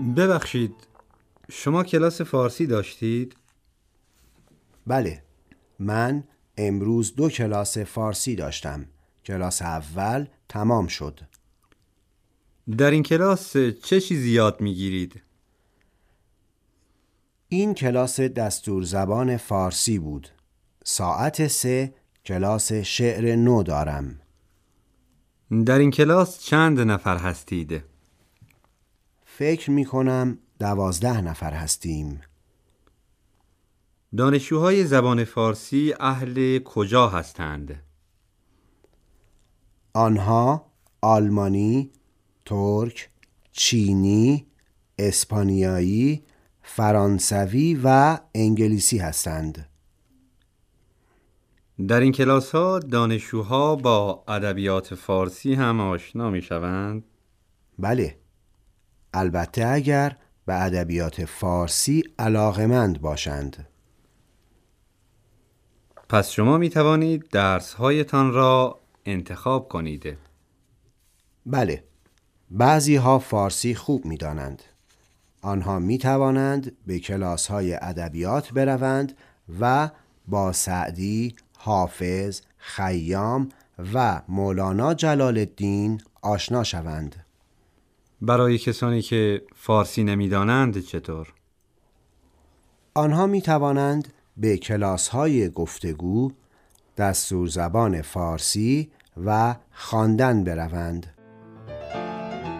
ببخشید شما کلاس فارسی داشتید؟ بله من امروز دو کلاس فارسی داشتم کلاس اول تمام شد در این کلاس چه چیزی یاد می‌گیرید؟ این کلاس دستور زبان فارسی بود ساعت سه کلاس شعر نو دارم در این کلاس چند نفر هستید؟ فکر می کنم دوازده نفر هستیم دانشجوهای زبان فارسی اهل کجا هستند؟ آنها آلمانی، ترک، چینی، اسپانیایی، فرانسوی و انگلیسی هستند. در این کلاس ها دانشجوها با ادبیات فارسی هم آشنا می شوند؟ بله البته اگر به ادبیات فارسی علاقمند باشند پس شما می توانید درس هایتان را انتخاب کنید بله بعضی ها فارسی خوب می دانند. آنها می توانند به کلاس های ادبیات بروند و با سعدی، حافظ، خیام و مولانا جلال الدین آشنا شوند. برای کسانی که فارسی نمی‌دانند چطور؟ آنها می توانند به کلاس های گفتگو، دستور زبان فارسی و خواندن بروند.